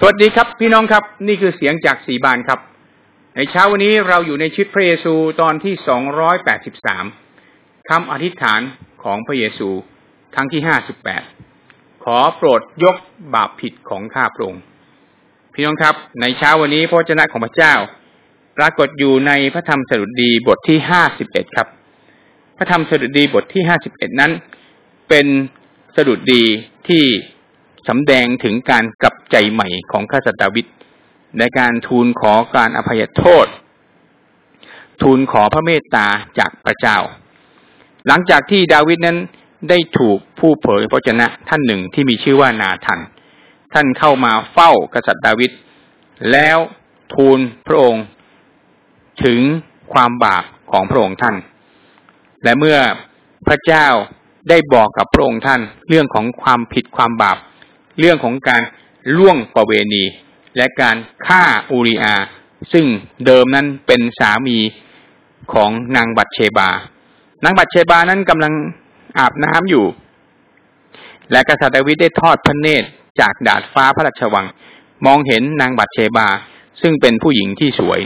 สวัสดีครับพี่น้องครับนี่คือเสียงจากสีบานครับ ในเช้าวันนี้เราอยู่ในชีวิตพระเยซูตอนที่สองร้อยแปดสิบสามคำอธิษฐานของพระเยซูครั้งที่ห้าสิบแปดขอโปรดยกบาปผิดของข้าพระองค์พี่น้องครับ ในเช้าวันนี้พระเจ้าของพระเจ้า ปรากฏอยู่ในพระธรรมสดุดีบทที่ห้าสิบเอ็ดครับ พระธรรมสดุดีบทที่ห้าสิบเอ็ดนั้น เป็นสดุดีที่สำแดงถึงการกลับ ใจใหม่ของข้าสัตดาวิดในการทูลขอการอภัยโทษ ทูลขอพระเมตตาจากพระเจ้า หลังจากที่ดาวิดนั้นได้ถูกผู้เผยพระชนะท่านหนึ่งที่มีชื่อว่านาทัน ท่านเข้ามาเฝ้ากษัตริย์ดาวิดแล้วทูลพระองค์ถึงความบาปของพระองค์ท่าน และเมื่อพระเจ้าได้บอกกับพระองค์ท่าน เรื่องของความผิดความบาป เรื่องของการ ล่วงประเวณี และการฆ่าอูริอา ซึ่งเดิมนั้นเป็นสามีของนางบัตเชบา นางบัตเชบานั้นกำลังอาบน้ำอยู่ และกษัตริย์ดาวิดได้ทอดพระเนตรจากดาดฟ้าพระราชวัง มองเห็นนางบัตเชบา ซึ่งเป็นผู้หญิงที่สวย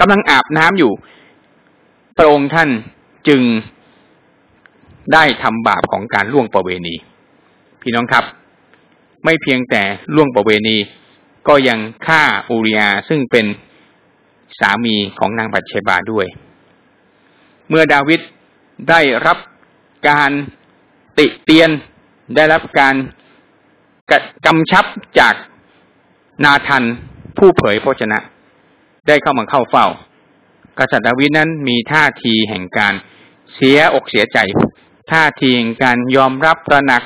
กำลังอาบน้ำอยู่ พระองค์ท่านจึงได้ทำบาปของการล่วงประเวณี พี่น้องครับ ไม่เพียงแต่ล่วงประเวณี ก็ยังฆ่าอูริอาซึ่งเป็นสามีของนางบัตเชบาด้วย เมื่อดาวิดได้รับการติเตียนได้รับการกำชับจากนาทันผู้เผยพระชนะ ได้เข้ามาเข้าเฝ้า กษัตริย์ดาวิดนั้นมีท่าทีแห่งการเสียอกเสียใจ ท่าทีแห่งการยอมรับตระหนัก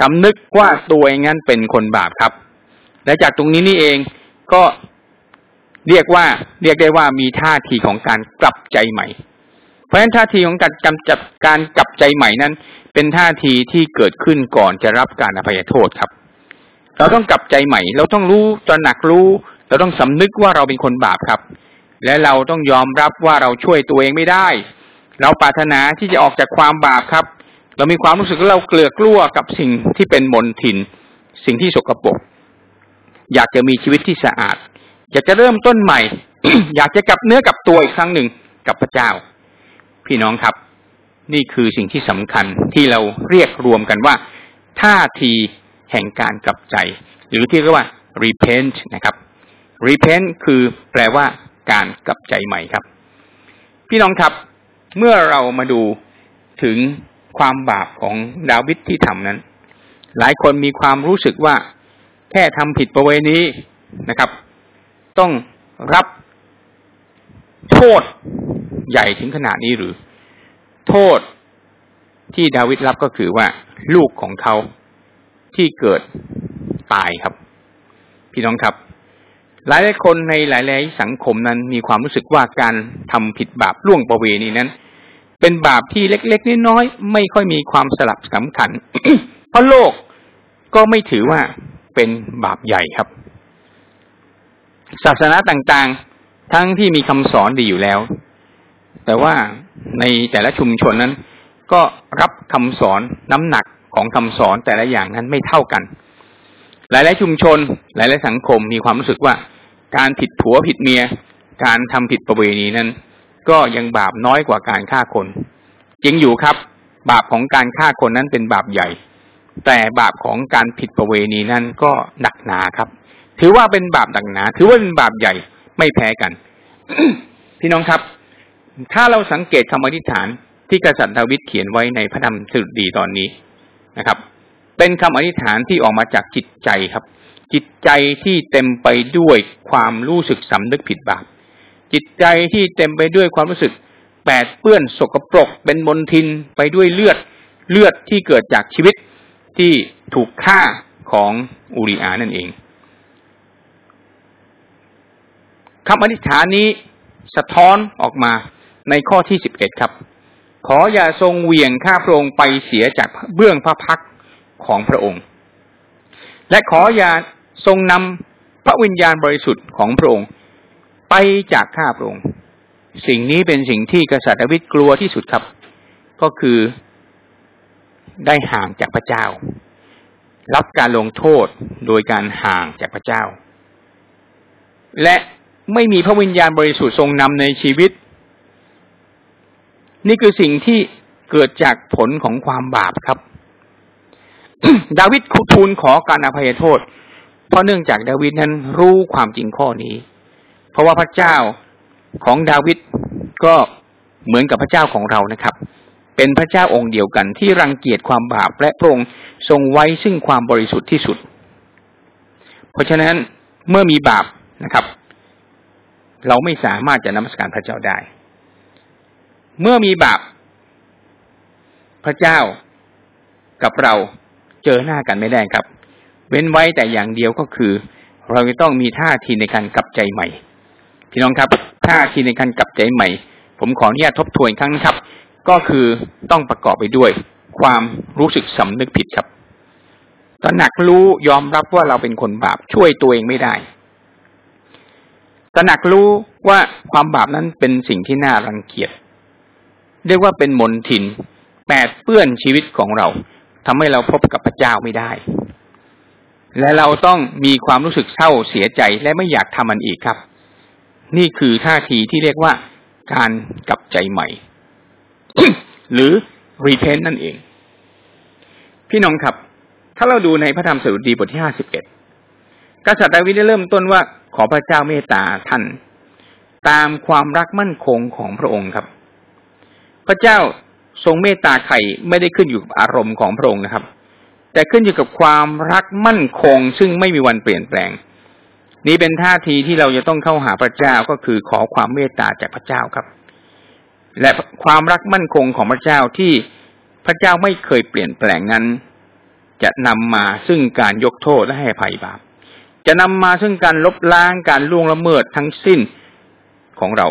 สำนึกว่าตัวเองนั้นเป็นคนบาปครับ และจากตรงนี้นี่เองก็เรียกว่าเรียกได้ว่ามีท่าทีของการกลับใจใหม่ เพราะฉะนั้นท่าทีของการกำจัดการกลับใจใหม่นั้น เป็นท่าทีที่เกิดขึ้นก่อนจะรับการอภัยโทษครับ เราต้องกลับใจใหม่ เราต้องรู้ตระหนักรู้ เราต้องสำนึกว่าเราเป็นคนบาปครับ และเราต้องยอมรับว่าเราช่วยตัวเองไม่ได้ เราปรารถนาที่จะออกจากความบาปครับ เรามีความรู้สึกว่าเราเกลือกลัวกับสิ่งที่เป็นมลทิน สิ่งที่สกปรกอยากจะมีชีวิตที่สะอาด อยากจะเริ่มต้นใหม่ อยากจะกลับเนื้อกับตัวอีกครั้งหนึ่งกับพระเจ้า พี่น้องครับ นี่คือสิ่งที่สำคัญที่เราเรียกรวมกันว่า ท่าทีแห่งการกลับใจ หรือที่เรียกว่า repent นะครับ repent คือแปลว่าการกลับใจใหม่ครับ พี่น้องครับ เมื่อเรามาดูถึง ความบาปของดาวิดที่ทำนั้น หลายคนมีความรู้สึกว่าแค่ทำผิดประเวณีนะครับ ต้องรับโทษใหญ่ถึงขนาดนี้หรือ โทษที่ดาวิดรับก็คือว่าลูกของเขาที่เกิดตายครับ พี่น้องครับ หลายหลายคนในหลาย ๆ สังคมนั้นมีความรู้สึกว่าการทำผิดบาปล่วงประเวณีนั้น เป็นบาปที่เล็กๆน้อยๆไม่ค่อยมีความสลับสำคัญ เพราะโลกก็ไม่ถือว่าเป็นบาปใหญ่ครับ ศาสนาต่างๆ ทั้งที่มีคำสอนดีอยู่แล้ว แต่ว่าในแต่ละชุมชนนั้น ก็รับคำสอนน้ำหนักของคำสอนแต่ละอย่างนั้นไม่เท่ากัน หลายๆชุมชน หลายๆสังคมมีความรู้สึกว่า การผิดผัวผิดเมีย การทำผิดประเวณีนั้น ก็ยังบาปน้อยกว่าการฆ่าคน จริงอยู่ครับ บาปของการฆ่าคนนั้นเป็นบาปใหญ่ แต่บาปของการผิดประเวณีนั้นก็หนักหนาครับ ถือว่าเป็นบาปหนักหนา ถือว่าเป็นบาปใหญ่ไม่แพ้กัน พี่น้องครับ ถ้าเราสังเกตคำอธิษฐานที่กษัตริย์ดาวิดเขียนไว้ในพระธรรมสดุดีตอนนี้นะครับ เป็นคำอธิษฐานที่ออกมาจากจิตใจครับ จิตใจที่เต็มไปด้วยความรู้สึกสำนึกผิดบาป จิตใจที่เต็มไปด้วยความรู้สึกแปดเปื้อนสกปรกเป็นมลทินไปด้วยเลือดเลือดที่เกิดจากชีวิตที่ถูกฆ่าของอูริอานั่นเองคำอธิษฐานนี้สะท้อนออกมาในข้อที่สิบเอ็ดครับ ขออย่าทรงเหวี่ยงข้าพระองค์ไปเสียจากเบื้องพระพักของพระองค์ และขออย่าทรงนำพระวิญญาณบริสุทธิ์ของพระองค์ ไปจากข้าพระองค์ สิ่งนี้เป็นสิ่งที่กษัตริย์ดาวิดกลัวที่สุดครับ ก็คือได้ห่างจากพระเจ้า รับการลงโทษโดยการห่างจากพระเจ้า และไม่มีพระวิญญาณบริสุทธิ์ทรงนำในชีวิต นี่คือสิ่งที่เกิดจากผลของความบาปครับ ดาวิดทูลขอการอภัยโทษ เพราะเนื่องจากดาวิดนั้นรู้ความจริงข้อนี้ เพราะว่าพระเจ้าของดาวิดก็เหมือนกับพระเจ้าของเรานะครับ เป็นพระเจ้าองค์เดียวกันที่รังเกียจความบาปและพระองค์ทรงไว้ซึ่งความบริสุทธิ์ที่สุด เพราะฉะนั้นเมื่อมีบาปนะครับ เราไม่สามารถจะนมัสการพระเจ้าได้ เมื่อมีบาปพระเจ้ากับเราเจอหน้ากันไม่ได้ครับ เว้นไว้แต่อย่างเดียวก็คือ เราจะต้องมีท่าทีในการกลับใจใหม่ พี่น้องครับท่าทีในการกลับใจใหม่ ผมขออนุญาตทบทวนครั้งนะครับ ก็คือต้องประกอบไปด้วยความรู้สึกสำนึกผิดครับตระหนักรู้ยอมรับว่าเราเป็นคนบาปช่วยตัวเองไม่ได้ตระหนักรู้ว่าความบาปนั้นเป็นสิ่งที่น่ารังเกียจเรียกว่าเป็นมนทินแปดเปื้อนชีวิตของเราทำให้เราพบกับพระเจ้าไม่ได้ และเราต้องมีความรู้สึกเศร้าเสียใจและไม่อยากทำมันอีกครับ นี่คือท่าทีที่เรียกว่าการกลับใจใหม่ หรือ repent นั่นเอง พี่น้องครับ ถ้าเราดูในพระธรรมสดุดีบทที่ห้าสิบเอ็ดกษัตริย์ดาวิดได้เริ่มต้นว่าขอพระเจ้าเมตตาท่าน ตามความรักมั่นคงของพระองค์ครับ พระเจ้าทรงเมตตาใครไม่ได้ขึ้นอยู่กับอารมณ์ของพระองค์นะครับ แต่ขึ้นอยู่กับความรักมั่นคง ซึ่งไม่มีวันเปลี่ยนแปลง นี้เป็นท่าทีที่เราจะต้องเข้าหาพระเจ้าก็คือขอความเมตตาจากพระเจ้าครับ และความรักมั่นคงของพระเจ้าที่พระเจ้าไม่เคยเปลี่ยนแปลงนั้น จะนำมาซึ่งการยกโทษและให้ภัยบาปจะนำมาซึ่งการลบล้างการล่วงละเมิดทั้งสิ้นของเรา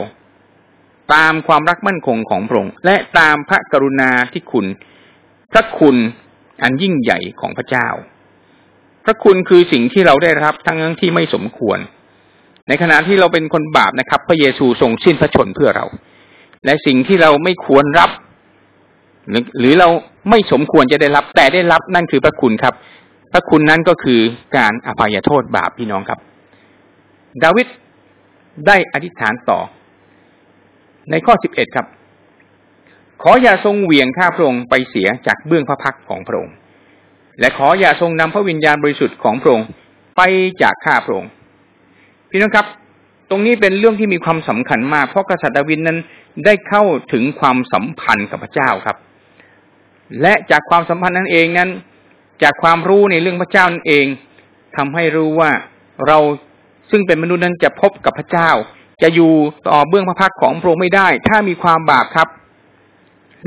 ตามความรักมั่นคงของพระองค์และตามพระกรุณาที่คุณ พระคุณอันยิ่งใหญ่ของพระเจ้า ระคุณคือสิ่งที่เราได้รับทั้งทั้งที่ไม่สมควร ในขณะที่เราเป็นคนบาปนะครับ พระเยซูทรงสิ้นพระชนเพื่อเรา และสิ่งที่เราไม่ควรรับ หรือเราไม่สมควรจะได้รับ แต่ได้รับนั่นคือพระคุณครับ พระคุณนั้นก็คือการอภัยโทษบาปพี่น้องครับ ดาวิดได้อธิษฐานต่อ ในข้อสิบเอ็ดครับ ขออย่าทรงเหวี่ยงข้าพระองค์ไปเสียจากเบื้องพระพักของพระองค์ และขออย่าทรงนำพระวิญญาณบริสุทธิ์ของพระองค์ไปจากข้าพระองค์พี่น้องครับ ตรงนี้เป็นเรื่องที่มีความสำคัญมาก เพราะกษัตริย์ดาวินนั้นได้เข้าถึงความสัมพันธ์กับพระเจ้าครับ และจากความสัมพันธ์นั้นเองนั้น จากความรู้ในเรื่องพระเจ้านั่นเองทำให้รู้ว่าเราซึ่งเป็นมนุษย์นั้นจะพบกับพระเจ้า จะอยู่ต่อเบื้องพระพักของพระองค์ไม่ได้ ถ้ามีความบาปครับ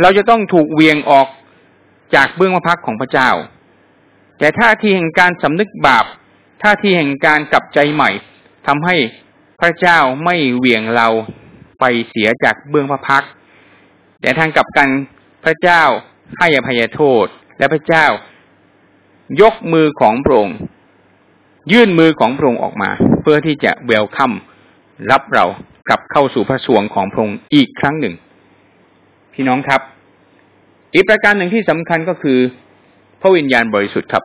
เราจะต้องถูกเวียงออกจากเบื้องพระพักของพระเจ้า แต่ท่าทีแห่งการสำนึกบาป ท่าทีแห่งการกลับใจใหม่ทำให้พระเจ้าไม่เหวี่ยงเราไปเสียจากเบื้องพระพัก แต่ทางกลับกันพระเจ้าให้อภัยโทษ และพระเจ้ายกมือของพระองค์ยื่นมือของพระองค์ออกมา เพื่อที่จะเวลคัมรับเรากลับเข้าสู่พระสวงของพระองค์อีกครั้งหนึ่ง พี่น้องครับ อีกประการหนึ่งที่สำคัญก็คือ พระวิญญาณบริสุทธิ์ครับ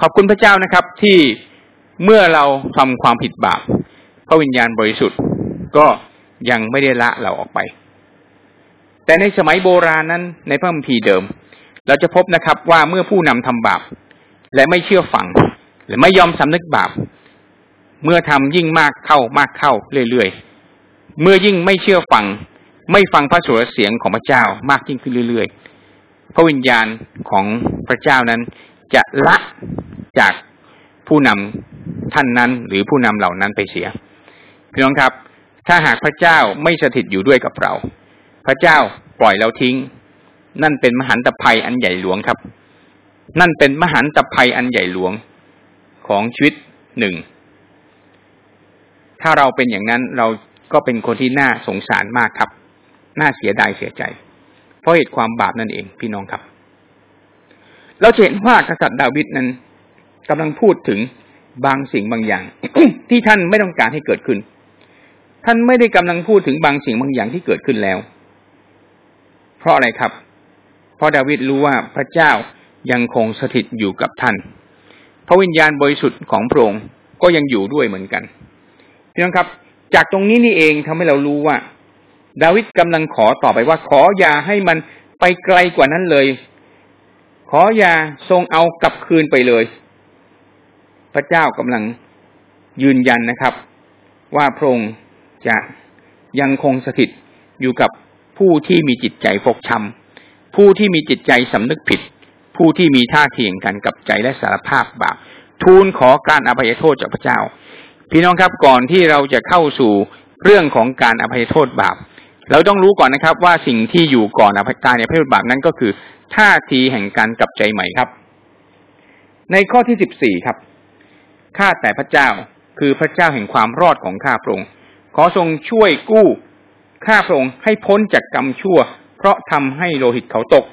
ขอบคุณพระเจ้านะครับ ที่เมื่อเราทำความผิดบาป พระวิญญาณบริสุทธิ์ ก็ยังไม่ได้ละเราออกไป แต่ในสมัยโบราณนั้น ในพระคัมภีร์เดิม เราจะพบนะครับว่าเมื่อผู้นำทำบาป และไม่เชื่อฟังหรือไม่ยอมสำนึกบาป เมื่อทำยิ่งมากเข้ามากเข้าเรื่อยๆเมื่อยิ่งไม่เชื่อฟัง ไม่ฟังพระสุรเสียงของพระเจ้ามากยิ่งขึ้นเรื่อย ๆ พระวิญญาณของ พระเจ้านั้น จะละจากผู้นำท่านนั้น หรือผู้นำเหล่านั้นไปเสีย พี่น้องครับ ถ้าหากพระเจ้าไม่สถิตอยู่ด้วยกับเรา พระเจ้าปล่อยเราทิ้ง นั่นเป็นมหันตภัยอันใหญ่หลวงครับ นั่นเป็นมหันตภัยอันใหญ่หลวงของชีวิตหนึ่ง ถ้าเราเป็นอย่างนั้นเราก็เป็นคนที่น่าสงสารมากครับ น่าเสียดายเสียใจ เพราะเหตุความบาปนั่นเองพี่น้องครับ เราเห็นว่ากษัตริย์ดาวิดนั้นกำลังพูดถึงบางสิ่งบางอย่าง ที่ท่านไม่ต้องการให้เกิดขึ้น ท่านไม่ได้กำลังพูดถึงบางสิ่งบางอย่างที่เกิดขึ้นแล้ว เพราะอะไรครับ เพราะดาวิดรู้ว่าพระเจ้ายังคงสถิตอยู่กับท่าน พระวิญญาณบริสุทธิ์ของพระองค์ก็ยังอยู่ด้วยเหมือนกันพี่น้องครับ จากตรงนี้นี่เองทำให้เรารู้ว่า ดาวิดกำลังขอต่อไปว่าขออย่าให้มันไปไกลกว่านั้นเลย ขออย่าทรงเอากลับคืนไปเลย พระเจ้ากำลังยืนยันนะครับ ว่าพระองค์จะยังคงสถิตอยู่กับผู้ที่มีจิตใจฟกช้ำผู้ที่มีจิตใจสำนึกผิด ผู้ที่มีท่าทียงกันกับใจและสารภาพบาปทูลขอการอภัยโทษจากพระเจ้า พี่น้องครับก่อนที่เราจะเข้าสู่เรื่องของการอภัยโทษบาป เราต้องรู้ก่อนนะครับว่าสิ่งที่อยู่ก่อนอภัยการอภัยโทษบาปนั้นก็คือ ท่าทีแห่งการกลับใจใหม่ครับ ในข้อที่สิบสี่ครับข้าแต่พระเจ้าคือพระเจ้าแห่งความรอดของข้าพระองค์ขอทรงช่วยกู้ข้าพระองค์ให้พ้นจากกรรมชั่ว เพราะทำให้โลหิตเขาตก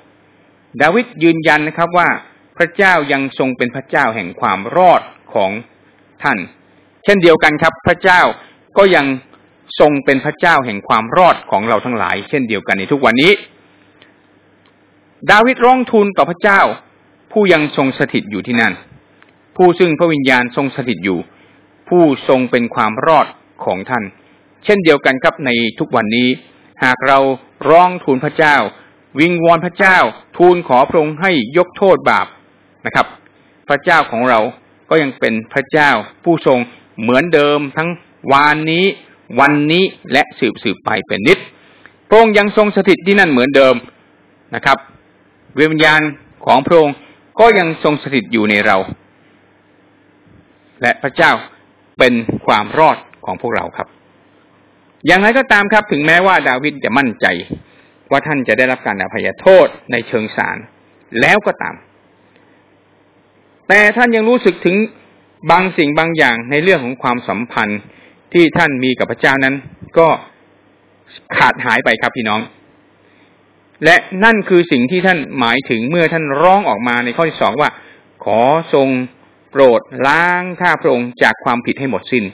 ดาวิดยืนยันนะครับว่าพระเจ้ายังทรงเป็นพระเจ้าแห่งความรอดของท่าน เช่นเดียวกันครับ พระเจ้าก็ยังทรงเป็นพระเจ้าแห่งความรอดของเราทั้งหลาย เช่นเดียวกันในทุกวันนี้ ดาวิดร้องทูลต่อพระเจ้า ผู้ยังทรงสถิตอยู่ที่นั่น ผู้ซึ่งพระวิญญาณทรงสถิตอยู่ ผู้ทรงเป็นความรอดของท่าน เช่นเดียวกันครับในทุกวันนี้ หากเราร้องทูลพระเจ้า วิงวอนพระเจ้า ทูลขอพระองค์ให้ยกโทษบาปนะครับ พระเจ้าของเราก็ยังเป็นพระเจ้า ผู้ทรงเหมือนเดิมทั้งวานนี้ วันนี้และสืบสืบไปเป็นนิดพระองค์ยังทรงสถิตที่นั่นเหมือนเดิมนะครับ วิญญาณของพระองค์ก็ยังทรงสถิตอยู่ในเรา และพระเจ้าเป็นความรอดของพวกเราครับ อย่างไรก็ตามครับ ถึงแม้ว่าดาวิดจะมั่นใจว่าท่านจะได้รับการอภัยโทษในเชิงสารแล้วก็ตาม แต่ท่านยังรู้สึกถึงบางสิ่งบางอย่างในเรื่องของความสัมพันธ์ที่ท่านมีกับพระเจ้านั้น ก็ขาดหายไปครับพี่น้อง และนั่นคือสิ่งที่ท่านหมายถึงเมื่อท่านร้องออกมาในข้อที่สองว่า ขอทรงโปรดล้างข้าพระองค์จากความผิดให้หมดสิน้น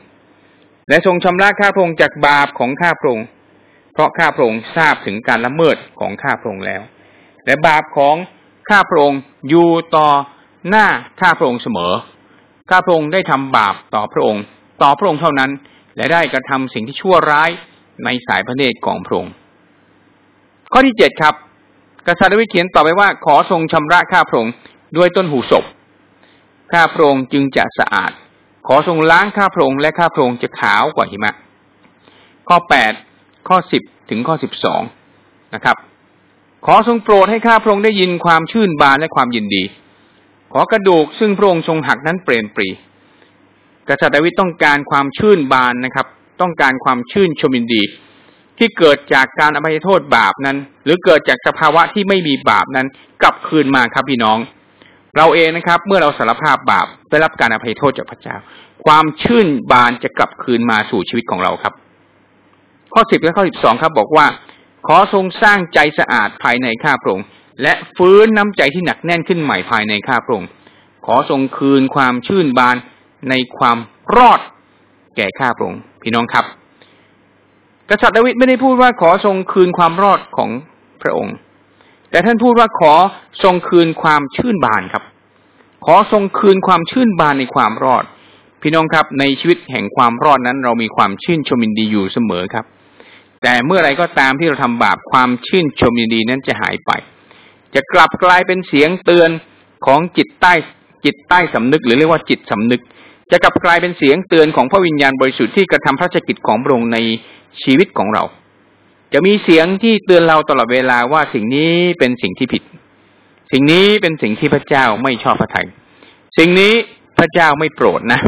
และทรงชำระข้าพระองค์จากบาปของข้าพระองค์เพราะข้าพระองค์ทราบถึงการละเมิดของข้าพระองค์แล้ว และบาปของข้าพระองค์อยู่ต่อหน้าข้าพระองค์เสมอ ข้าพระองค์ได้ทำบาปต่อพระองค์ ต่อพระองค์เท่านั้น และได้กระทำสิ่งที่ชั่วร้ายในสายพระเนตรของพระองค์ ข้อที่เจ็ดครับ กษัตริย์ดาวิดเขียนต่อไปว่า ขอทรงชำระข้าพระองค์ด้วยต้นหูศพข้าพระองค์จึงจะสะอาด ขอทรงล้างข้าพระองค์และข้าพระองค์จะขาวกว่าหิมะ ข้อแปดข้อสิบถึงข้อสิบสองนะครับ ขอทรงโปรดให้ข้าพระองค์ได้ยินความชื่นบานและความยินดี ขอกระดูกซึ่งพระองค์ทรงหักนั้นเปลี่ยนปรีกษัตริย์ดาวิดต้องการความชื่นบานนะครับ ต้องการความชื่นชมินดี ที่เกิดจากการอภัยโทษบาปนั้น หรือเกิดจากสภาวะที่ไม่มีบาปนั้น กลับคืนมาครับพี่น้อง เราเองนะครับ เมื่อเราสารภาพบาปได้รับการอภัยโทษจากพระเจ้า ความชื่นบานจะกลับคืนมาสู่ชีวิตของเราครับ ข้อสิบและข้อสิบสองครับ บอกว่า ขอทรงสร้างใจสะอาดภายในข้าพระองค์และฟื้นน้ำใจที่หนักแน่นขึ้นใหม่ภายในข้าพระองค์ขอทรงคืนความชื่นบานในความรอดแก่ข้าพระองค์พี่น้องครับ กษัตริย์ดาวิดไม่ได้พูดว่าขอทรงคืนความรอดของพระองค์ แต่ท่านพูดว่าขอทรงคืนความชื่นบานครับ ขอทรงคืนความชื่นบานในความรอด พี่น้องครับในชีวิตแห่งความรอดนั้น เรามีความชื่นชมินดีอยู่เสมอครับ แต่เมื่อไรก็ตามที่เราทำบาปความชื่นชมินดีนั้นจะหายไป จะกลับกลายเป็นเสียงเตือนของจิตใต้จิตใต้สำนึก หรือเรียกว่าจิตสำนึก จะกลับกลายเป็นเสียงเตือนของพระวิญญาณบริสุทธิ์ที่กระทำพระราชกิจของพระองค์ใน ชีวิตของเรา จะมีเสียงที่เตือนเราตลอดเวลาว่าสิ่งนี้เป็นสิ่งที่ผิด สิ่งนี้เป็นสิ่งที่พระเจ้าไม่ชอบพระทยัยสิ่งนี้พระเจ้าไม่โปรดนะ